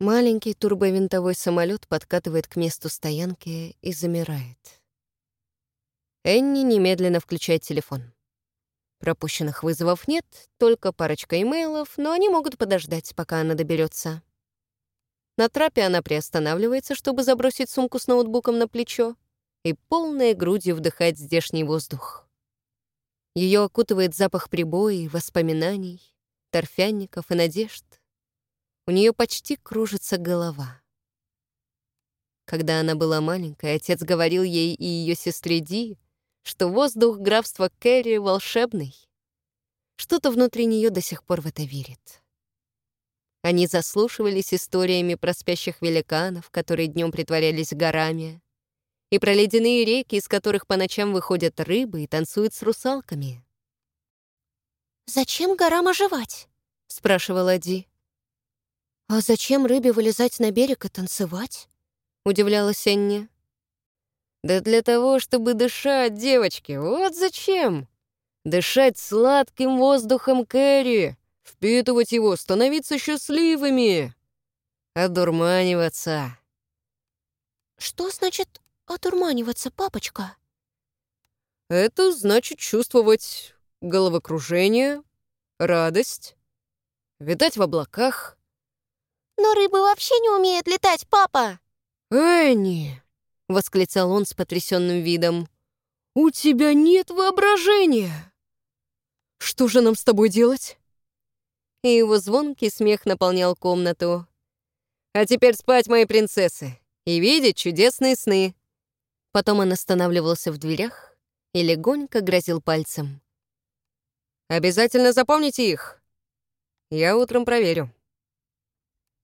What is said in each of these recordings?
Маленький турбовинтовой самолет подкатывает к месту стоянки и замирает. Энни немедленно включает телефон. Пропущенных вызовов нет, только парочка имейлов, но они могут подождать, пока она доберется. На трапе она приостанавливается, чтобы забросить сумку с ноутбуком на плечо и полной грудью вдыхать здешний воздух. Ее окутывает запах прибоя, воспоминаний, торфянников и надежд. У нее почти кружится голова. Когда она была маленькой, отец говорил ей и ее сестре Ди, что воздух графства Кэрри волшебный. Что-то внутри нее до сих пор в это верит. Они заслушивались историями про спящих великанов, которые днем притворялись горами, и про ледяные реки, из которых по ночам выходят рыбы и танцуют с русалками. «Зачем горам оживать?» — спрашивала Ди. «А зачем рыбе вылезать на берег и танцевать?» — удивлялась Энни. «Да для того, чтобы дышать, девочки, вот зачем! Дышать сладким воздухом Кэрри, впитывать его, становиться счастливыми, одурманиваться». «Что значит одурманиваться, папочка?» «Это значит чувствовать головокружение, радость, витать в облаках, «Но рыбы вообще не умеют летать, папа!» «Энни!» — восклицал он с потрясенным видом. «У тебя нет воображения! Что же нам с тобой делать?» И его звонкий смех наполнял комнату. «А теперь спать, мои принцессы, и видеть чудесные сны!» Потом он останавливался в дверях и легонько грозил пальцем. «Обязательно запомните их. Я утром проверю».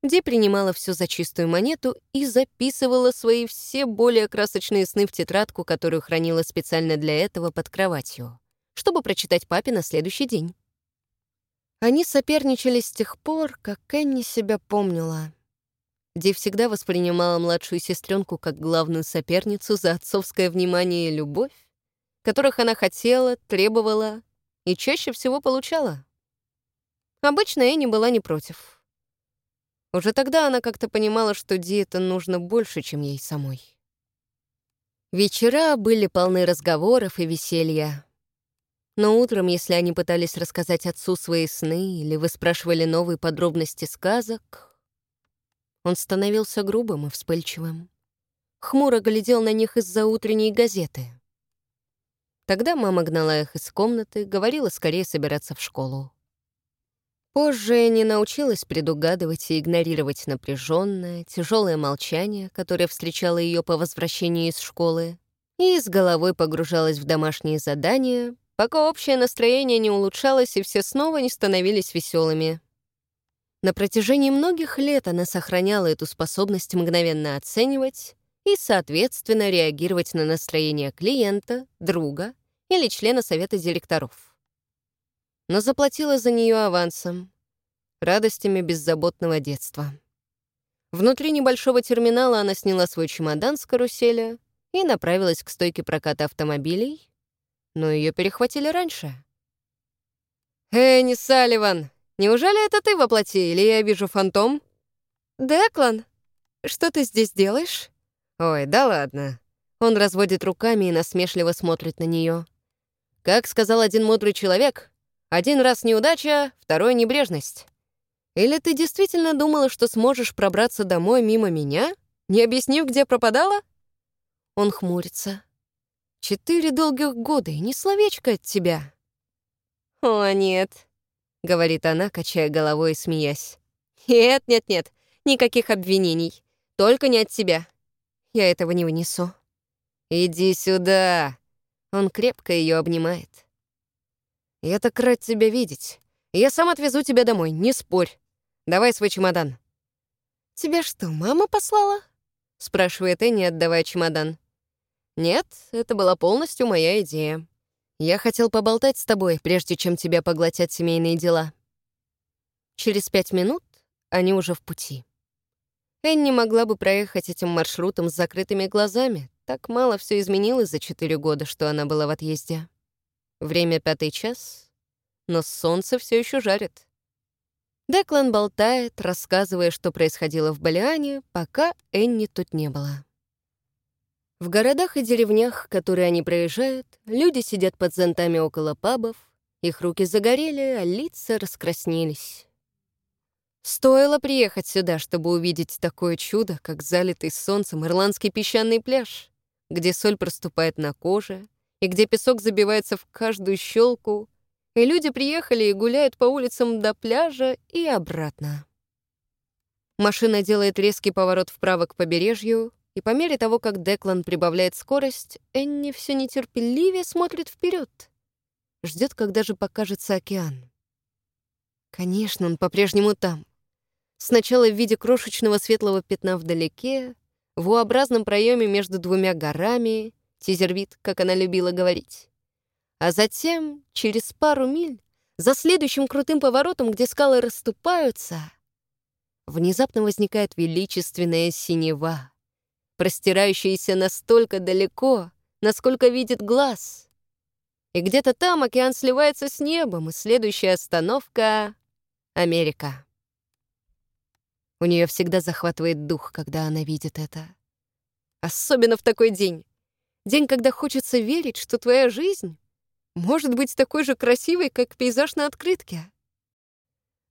Ди принимала все за чистую монету и записывала свои все более красочные сны в тетрадку, которую хранила специально для этого под кроватью, чтобы прочитать папе на следующий день. Они соперничали с тех пор, как Кенни себя помнила. Ди всегда воспринимала младшую сестренку как главную соперницу за отцовское внимание и любовь, которых она хотела, требовала и чаще всего получала. Обычно Энни была не против — уже тогда она как-то понимала, что Ди это нужно больше, чем ей самой. Вечера были полны разговоров и веселья. Но утром, если они пытались рассказать отцу свои сны или выспрашивали новые подробности сказок, он становился грубым и вспыльчивым. Хмуро глядел на них из-за утренней газеты. Тогда мама гнала их из комнаты, говорила скорее собираться в школу. Позже не научилась предугадывать и игнорировать напряженное, тяжелое молчание, которое встречало ее по возвращении из школы, и с головой погружалась в домашние задания, пока общее настроение не улучшалось и все снова не становились веселыми. На протяжении многих лет она сохраняла эту способность мгновенно оценивать и, соответственно, реагировать на настроение клиента, друга или члена совета директоров но заплатила за нее авансом, радостями беззаботного детства. Внутри небольшого терминала она сняла свой чемодан с каруселя и направилась к стойке проката автомобилей, но ее перехватили раньше. «Энни Салливан, неужели это ты воплоти, или я вижу фантом?» «Деклан, что ты здесь делаешь?» «Ой, да ладно». Он разводит руками и насмешливо смотрит на нее. Как сказал один мудрый человек, один раз неудача, второй — небрежность. Или ты действительно думала, что сможешь пробраться домой мимо меня, не объяснив, где пропадала? Он хмурится. Четыре долгих года и ни словечко от тебя. «О, нет», — говорит она, качая головой и смеясь. «Нет, нет, нет, никаких обвинений. Только не от тебя. Я этого не вынесу». «Иди сюда!» Он крепко ее обнимает. Я так рад тебя видеть. Я сам отвезу тебя домой, не спорь. Давай свой чемодан». «Тебя что, мама послала?» — спрашивает Энни, отдавая чемодан. «Нет, это была полностью моя идея. Я хотел поболтать с тобой, прежде чем тебя поглотят семейные дела». Через пять минут они уже в пути. Энни могла бы проехать этим маршрутом с закрытыми глазами. Так мало все изменилось за четыре года, что она была в отъезде. Время пятый час, но солнце все еще жарит. Деклан болтает, рассказывая, что происходило в Балиане, пока Энни тут не было. В городах и деревнях, которые они проезжают, люди сидят под зонтами около пабов, их руки загорели, а лица раскраснелись. Стоило приехать сюда, чтобы увидеть такое чудо, как залитый солнцем ирландский песчаный пляж, где соль проступает на коже и где песок забивается в каждую щелку, и люди приехали и гуляют по улицам до пляжа и обратно. Машина делает резкий поворот вправо к побережью, и по мере того, как Деклан прибавляет скорость, Энни все нетерпеливее смотрит вперед, ждет, когда же покажется океан. Конечно, он по-прежнему там. Сначала в виде крошечного светлого пятна вдалеке, в U-образном проеме между двумя горами, тизервит, как она любила говорить. А затем, через пару миль, за следующим крутым поворотом, где скалы расступаются, внезапно возникает величественная синева, простирающаяся настолько далеко, насколько видит глаз. И где-то там океан сливается с небом, и следующая остановка — Америка. У нее всегда захватывает дух, когда она видит это. Особенно в такой день. День, когда хочется верить, что твоя жизнь может быть такой же красивой, как пейзаж на открытке.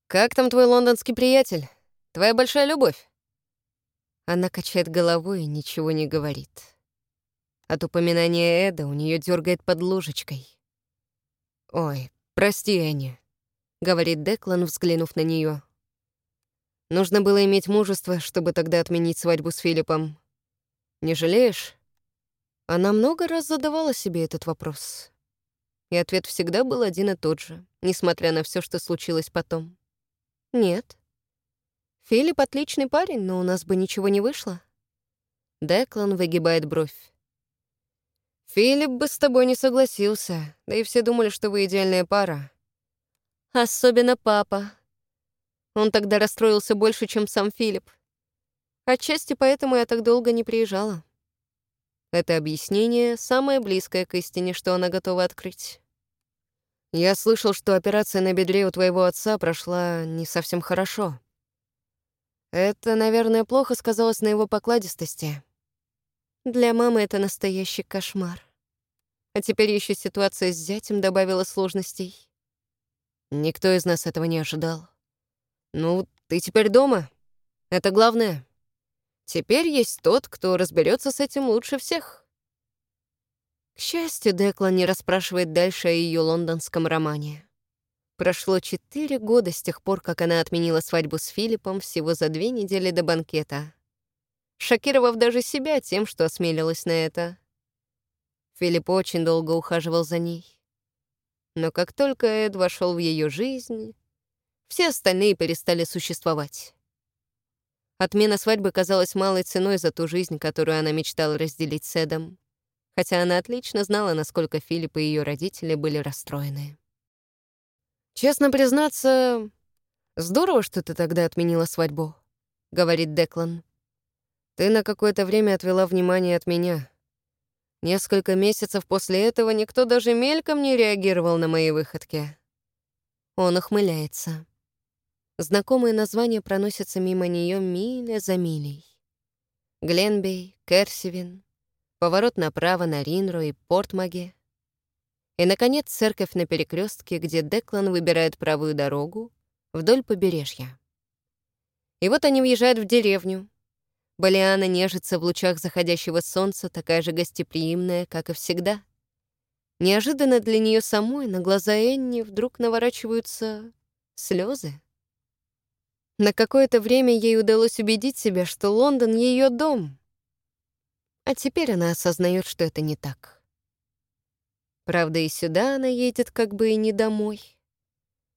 «Как там твой лондонский приятель? Твоя большая любовь?» Она качает головой и ничего не говорит. От упоминания Эда у нее дергает под ложечкой. «Ой, прости, Энни», — говорит Деклан, взглянув на нее. «Нужно было иметь мужество, чтобы тогда отменить свадьбу с Филиппом. Не жалеешь?» Она много раз задавала себе этот вопрос. И ответ всегда был один и тот же, несмотря на все, что случилось потом. «Нет». «Филипп отличный парень, но у нас бы ничего не вышло». Деклан выгибает бровь. «Филипп бы с тобой не согласился, да и все думали, что вы идеальная пара». «Особенно папа. Он тогда расстроился больше, чем сам Филипп. Отчасти поэтому я так долго не приезжала». Это объяснение самое близкое к истине, что она готова открыть. Я слышал, что операция на бедре у твоего отца прошла не совсем хорошо. Это, наверное, плохо сказалось на его покладистости. Для мамы это настоящий кошмар. А теперь еще ситуация с зятем добавила сложностей. Никто из нас этого не ожидал. Ну, ты теперь дома. Это главное. Теперь есть тот, кто разберется с этим лучше всех. К счастью, Деклан не расспрашивает дальше о ее лондонском романе. Прошло четыре года с тех пор, как она отменила свадьбу с Филиппом всего за две недели до банкета, шокировав даже себя тем, что осмелилась на это. Филипп очень долго ухаживал за ней. Но как только Эд вошел в ее жизнь, все остальные перестали существовать. Отмена свадьбы казалась малой ценой за ту жизнь, которую она мечтала разделить с Эдом хотя она отлично знала, насколько Филипп и ее родители были расстроены. «Честно признаться, здорово, что ты тогда отменила свадьбу», — говорит Деклан. «Ты на какое-то время отвела внимание от меня. Несколько месяцев после этого никто даже мельком не реагировал на мои выходки». Он ухмыляется. Знакомые названия проносятся мимо нее миля за милей. Гленбей, Керсивин, поворот направо на Ринро и Портмаге. И, наконец, церковь на перекрестке, где Деклан выбирает правую дорогу вдоль побережья. И вот они въезжают в деревню. Балиана нежится в лучах заходящего солнца, такая же гостеприимная, как и всегда. Неожиданно для нее самой на глаза Энни вдруг наворачиваются слезы. На какое-то время ей удалось убедить себя, что Лондон — ее дом — а теперь она осознает, что это не так. Правда, и сюда она едет как бы и не домой.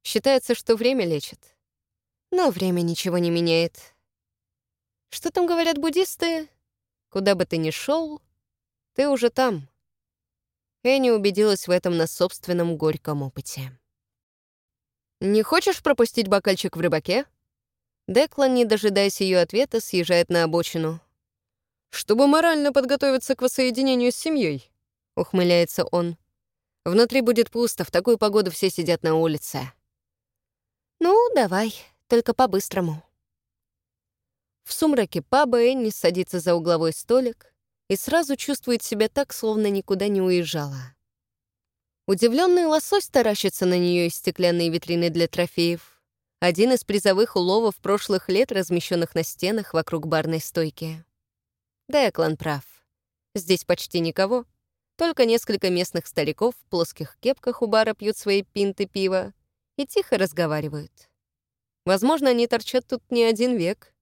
Считается, что время лечит. Но время ничего не меняет. Что там говорят буддисты? Куда бы ты ни шел, ты уже там. Энни убедилась в этом на собственном горьком опыте. «Не хочешь пропустить бокальчик в рыбаке?» Деклан, не дожидаясь ее ответа, съезжает на обочину чтобы морально подготовиться к воссоединению с семьей, ухмыляется он. Внутри будет пусто, в такую погоду все сидят на улице. Ну, давай, только по-быстрому. В сумраке паба Энни садится за угловой столик и сразу чувствует себя так, словно никуда не уезжала. Удивленный лосось таращится на нее из стеклянной витрины для трофеев. Один из призовых уловов прошлых лет, размещенных на стенах вокруг барной стойки. Деклан прав. Здесь почти никого. Только несколько местных стариков в плоских кепках у бара пьют свои пинты пива и тихо разговаривают. Возможно, они торчат тут не один век.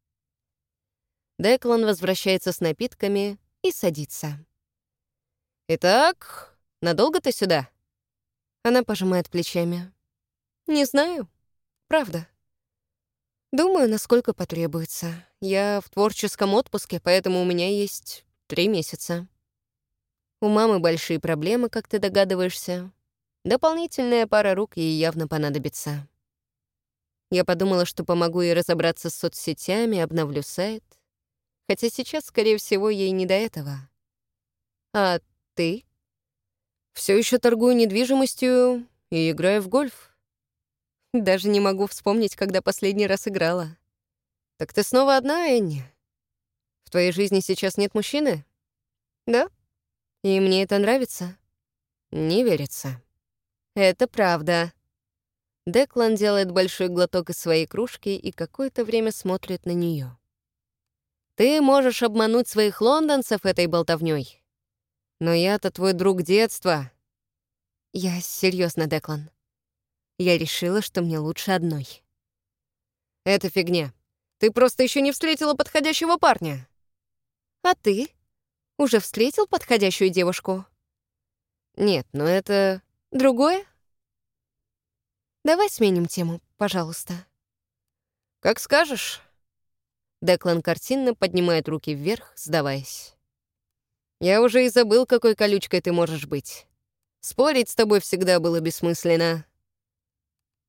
Деклан возвращается с напитками и садится. «Итак, надолго ты сюда?» Она пожимает плечами. «Не знаю. Правда. Думаю, насколько потребуется. Я в творческом отпуске, поэтому у меня есть три месяца. У мамы большие проблемы, как ты догадываешься. Дополнительная пара рук ей явно понадобится. Я подумала, что помогу ей разобраться с соцсетями, обновлю сайт. Хотя сейчас, скорее всего, ей не до этого. А ты? Все еще торгую недвижимостью и играю в гольф. Даже не могу вспомнить, когда последний раз играла. Так ты снова одна, Энни? В твоей жизни сейчас нет мужчины? Да. И мне это нравится. Не верится. Это правда. Деклан делает большой глоток из своей кружки и какое-то время смотрит на нее. Ты можешь обмануть своих лондонцев этой болтовней. Но я-то твой друг детства. Я серьезно, Деклан. Я решила, что мне лучше одной. Это фигня. Ты просто еще не встретила подходящего парня. А ты? Уже встретил подходящую девушку? Нет, но это другое. Давай сменим тему, пожалуйста. Как скажешь. Деклан картинно поднимает руки вверх, сдаваясь. Я уже и забыл, какой колючкой ты можешь быть. Спорить с тобой всегда было бессмысленно.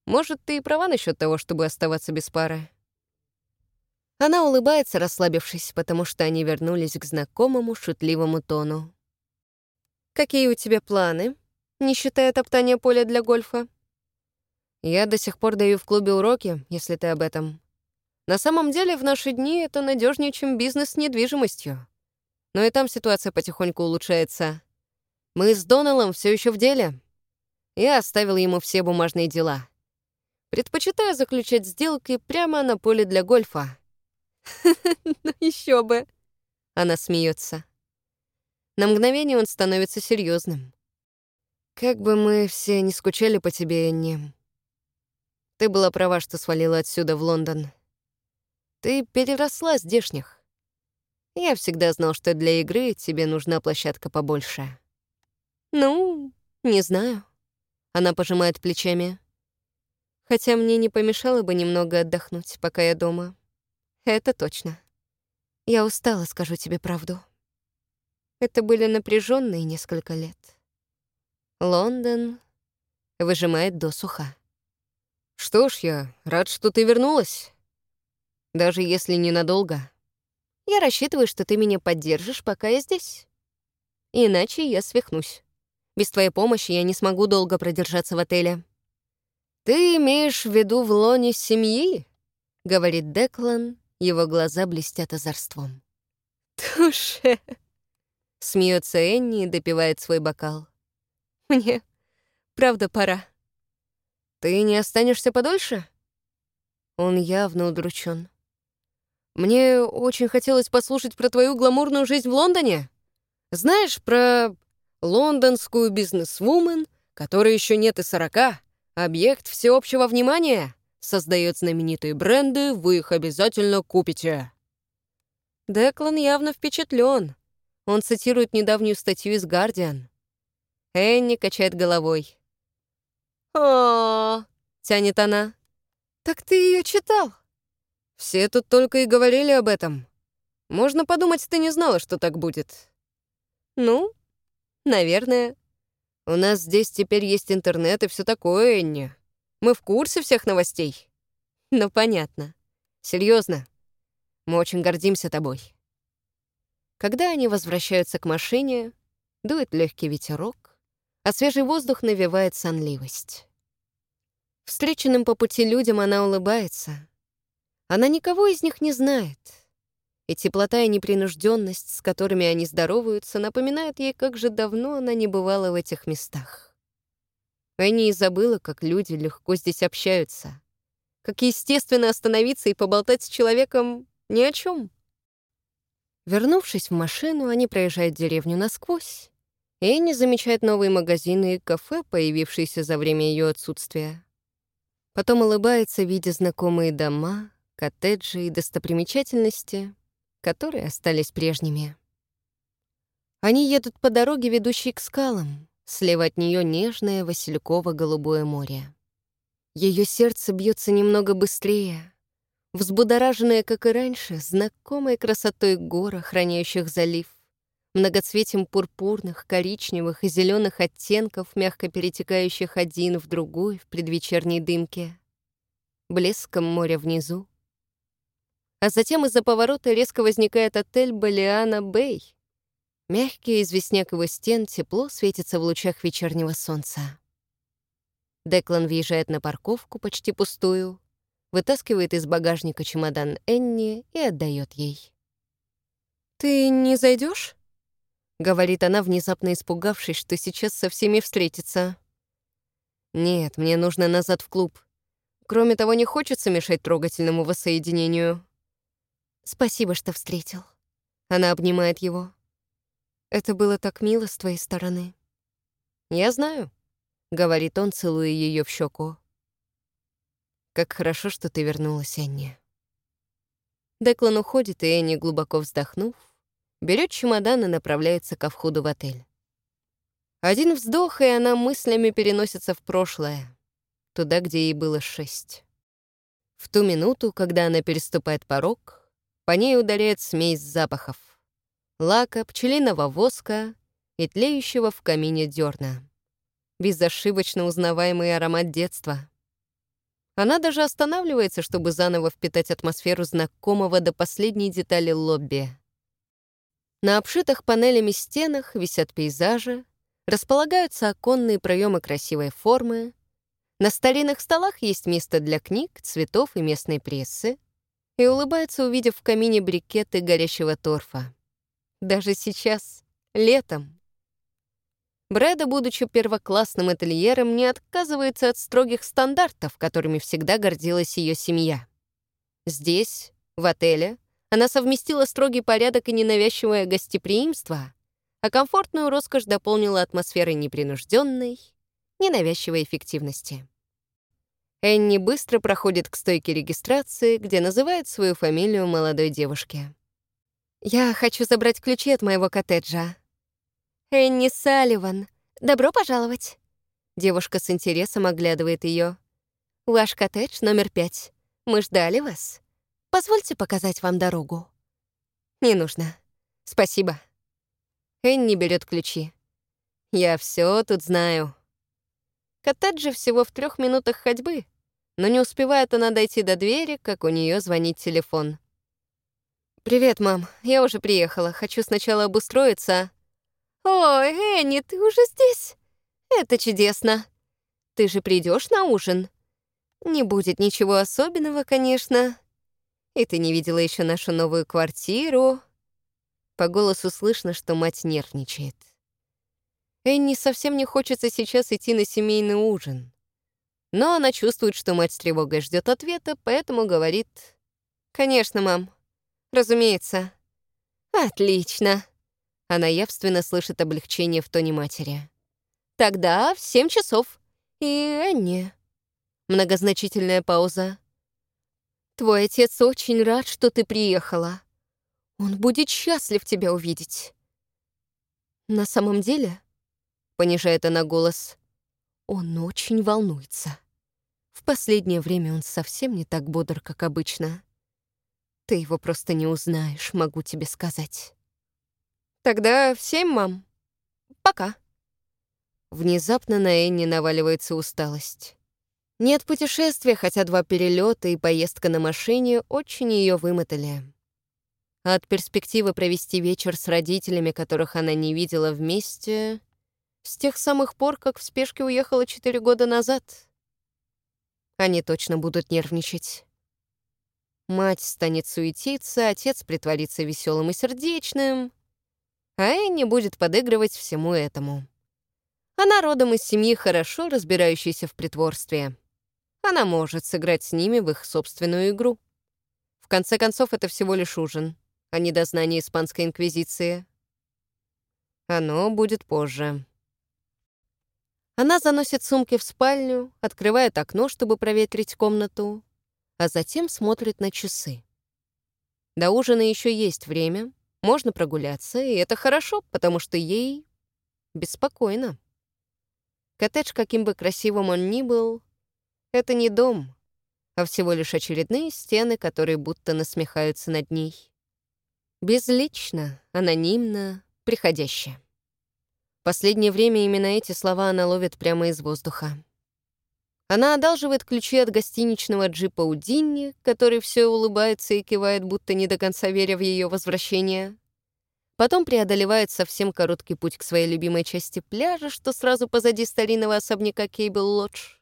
Может, ты и права насчет того, чтобы оставаться без пары. Она улыбается, расслабившись, потому что они вернулись к знакомому шутливому тону. «Какие у тебя планы, не считая топтания поля для гольфа?» «Я до сих пор даю в клубе уроки, если ты об этом. На самом деле, в наши дни это надежнее, чем бизнес с недвижимостью но и там ситуация потихоньку улучшается. Мы с Доналом все еще в деле. Я оставил ему все бумажные дела. Предпочитаю заключать сделки прямо на поле для гольфа. Ну еще бы. Она смеется. На мгновение он становится серьезным. Как бы мы все не скучали по тебе, Энни. Ты была права, что свалила отсюда в Лондон. Ты переросла здешних. Я всегда знал, что для игры тебе нужна площадка побольше. Ну, не знаю. Она пожимает плечами. Хотя мне не помешало бы немного отдохнуть, пока я дома. Это точно. Я устала, скажу тебе правду. Это были напряженные несколько лет. Лондон выжимает досуха. Что ж, я рад, что ты вернулась. Даже если ненадолго. Я рассчитываю, что ты меня поддержишь, пока я здесь. Иначе я свихнусь. Без твоей помощи я не смогу долго продержаться в отеле. «Ты имеешь в виду в лоне семьи?» — говорит Деклан, его глаза блестят озорством. «Туше!» — смеется Энни и допивает свой бокал. «Мне, правда, пора». «Ты не останешься подольше?» Он явно удручен. Мне очень хотелось послушать про твою гламурную жизнь в Лондоне. Знаешь, про лондонскую бизнесвумен, которой еще нет и сорока, объект всеобщего внимания, создает знаменитые бренды, вы их обязательно купите. Деклан явно впечатлен. Он цитирует недавнюю статью из «Гардиан». Энни качает головой. «О, тянет она. Так ты ее читал?» Все тут только и говорили об этом. Можно подумать, ты не знала, что так будет. Ну, наверное. У нас здесь теперь есть интернет и все такое, Энни. Мы в курсе всех новостей. Ну, понятно. Серьезно. Мы очень гордимся тобой. Когда они возвращаются к машине, дует легкий ветерок, а свежий воздух навевает сонливость. Встреченным по пути людям она улыбается — Она никого из них не знает. И теплота и непринужденность, с которыми они здороваются, напоминают ей, как же давно она не бывала в этих местах. Энни и забыла, как люди легко здесь общаются. Как естественно остановиться и поболтать с человеком ни о чем. Вернувшись в машину, они проезжают деревню насквозь. Энни замечает новые магазины и кафе, появившиеся за время ее отсутствия. Потом улыбается, видя знакомые дома, коттеджи и достопримечательности, которые остались прежними. Они едут по дороге, ведущей к скалам. Слева от нее нежное васильково-голубое море. Ее сердце бьется немного быстрее, взбудораженное, как и раньше, знакомой красотой гор, охраняющих залив, многоцветием пурпурных, коричневых и зеленых оттенков, мягко перетекающих один в другой в предвечерней дымке, блеском моря внизу. А затем из-за поворота резко возникает отель «Балиана Бэй». Мягкий известняк его стен тепло светится в лучах вечернего солнца. Деклан въезжает на парковку, почти пустую, вытаскивает из багажника чемодан Энни и отдает ей. «Ты не зайдешь? говорит она, внезапно испугавшись, что сейчас со всеми встретится. «Нет, мне нужно назад в клуб. Кроме того, не хочется мешать трогательному воссоединению». «Спасибо, что встретил». Она обнимает его. «Это было так мило с твоей стороны». «Я знаю», — говорит он, целуя ее в щеку. Как хорошо, что ты вернулась, Энни. Деклан уходит, и Энни, глубоко вздохнув, берет чемодан и направляется ко входу в отель. Один вздох, и она мыслями переносится в прошлое, туда, где ей было шесть. В ту минуту, когда она переступает порог, по ней ударяет смесь запахов — лака, пчелиного воска и тлеющего в камине дерна. Безошибочно узнаваемый аромат детства — она даже останавливается, чтобы заново впитать атмосферу знакомого до последней детали лобби. На обшитых панелями стенах висят пейзажи, располагаются оконные проемы красивой формы, на старинных столах есть место для книг, цветов и местной прессы, и улыбается, увидев в камине брикеты горящего торфа. Даже сейчас, летом, Брэда, будучи первоклассным ательером, не отказывается от строгих стандартов, которыми всегда гордилась ее семья. Здесь, в отеле, она совместила строгий порядок и ненавязчивое гостеприимство, а комфортную роскошь дополнила атмосферой непринужденной, ненавязчивой эффективности. Энни быстро проходит к стойке регистрации, где называет свою фамилию молодой девушке. «Я хочу забрать ключи от моего коттеджа», «Энни Салливан, добро пожаловать!» Девушка с интересом оглядывает ее. «Ваш коттедж номер пять. Мы ждали вас. Позвольте показать вам дорогу». «Не нужно. Спасибо». Энни берет ключи. «Я все тут знаю». Коттедж всего в трех минутах ходьбы, но не успевает она дойти до двери, как у нее звонит телефон. «Привет, мам. Я уже приехала. Хочу сначала обустроиться, «Ой, Энни, ты уже здесь? Это чудесно. Ты же придешь на ужин? Не будет ничего особенного, конечно. И ты не видела еще нашу новую квартиру?» По голосу слышно, что мать нервничает. Энни совсем не хочется сейчас идти на семейный ужин. Но она чувствует, что мать с тревогой ждет ответа, поэтому говорит «Конечно, мам. Разумеется». «Отлично», она явственно слышит облегчение в тоне матери. «Тогда в семь часов. И Энни». Многозначительная пауза. «Твой отец очень рад, что ты приехала. Он будет счастлив тебя увидеть». «На самом деле?» — понижает она голос. «Он очень волнуется. В последнее время он совсем не так бодр, как обычно. Ты его просто не узнаешь, могу тебе сказать». Тогда в семь, мам. Пока. Внезапно на Энни наваливается усталость. Нет путешествия, хотя два перелета и поездка на машине очень ее вымотали. от перспективы провести вечер с родителями, которых она не видела вместе, с тех самых пор, как в спешке уехала четыре года назад. Они точно будут нервничать. Мать станет суетиться, отец притворится веселым и сердечным, а Энни будет подыгрывать всему этому. Она родом из семьи, хорошо разбирающейся в притворстве. Она может сыграть с ними в их собственную игру. В конце концов, это всего лишь ужин, а не дознание Испанской Инквизиции. Оно будет позже. Она заносит сумки в спальню, открывает окно, чтобы проветрить комнату, а затем смотрит на часы. До ужина еще есть время, можно прогуляться, и это хорошо, потому что ей беспокойно. Коттедж, каким бы красивым он ни был, это не дом, а всего лишь очередные стены, которые будто насмехаются над ней. Безлично, анонимно, приходяще. Последнее время именно эти слова она ловит прямо из воздуха. Она одалживает ключи от гостиничного джипа у Динни, который все улыбается и кивает, будто не до конца веря в ее возвращение. Потом преодолевает совсем короткий путь к своей любимой части пляжа, что сразу позади старинного особняка Кейбл-Лодж.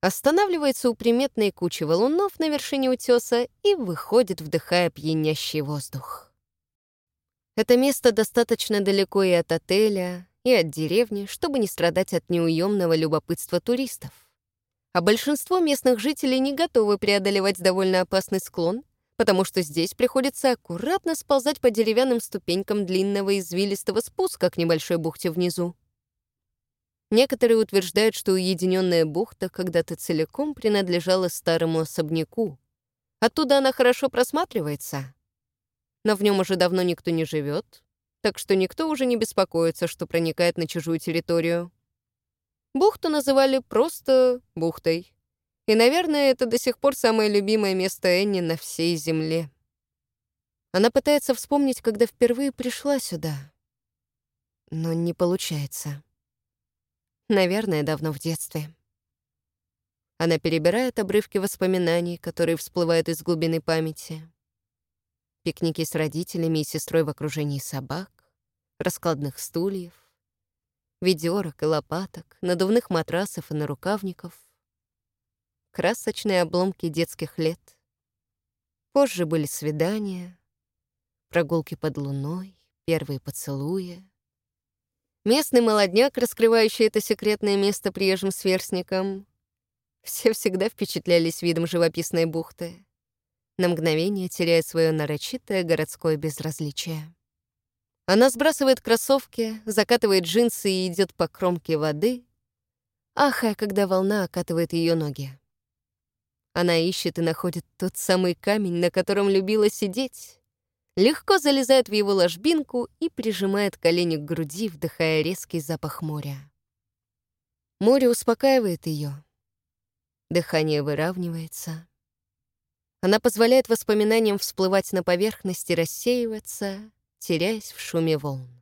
Останавливается у приметной кучи валунов на вершине утеса и выходит, вдыхая пьянящий воздух. Это место достаточно далеко и от отеля, и от деревни, чтобы не страдать от неуемного любопытства туристов. А большинство местных жителей не готовы преодолевать довольно опасный склон, потому что здесь приходится аккуратно сползать по деревянным ступенькам длинного извилистого спуска к небольшой бухте внизу. Некоторые утверждают, что уединенная бухта когда-то целиком принадлежала старому особняку. Оттуда она хорошо просматривается. Но в нем уже давно никто не живет, так что никто уже не беспокоится, что проникает на чужую территорию. Бухту называли просто бухтой. И, наверное, это до сих пор самое любимое место Энни на всей земле. Она пытается вспомнить, когда впервые пришла сюда. Но не получается. Наверное, давно в детстве. Она перебирает обрывки воспоминаний, которые всплывают из глубины памяти пикники с родителями и сестрой в окружении собак, раскладных стульев, ведерок и лопаток, надувных матрасов и нарукавников, красочные обломки детских лет. Позже были свидания, прогулки под луной, первые поцелуи. Местный молодняк, раскрывающий это секретное место приезжим сверстникам. Все всегда впечатлялись видом живописной бухты на мгновение теряя свое нарочитое городское безразличие. Она сбрасывает кроссовки, закатывает джинсы и идет по кромке воды, ахая, когда волна окатывает ее ноги. Она ищет и находит тот самый камень, на котором любила сидеть, легко залезает в его ложбинку и прижимает колени к груди, вдыхая резкий запах моря. Море успокаивает ее. Дыхание выравнивается. Она позволяет воспоминаниям всплывать на поверхность и рассеиваться, теряясь в шуме волн.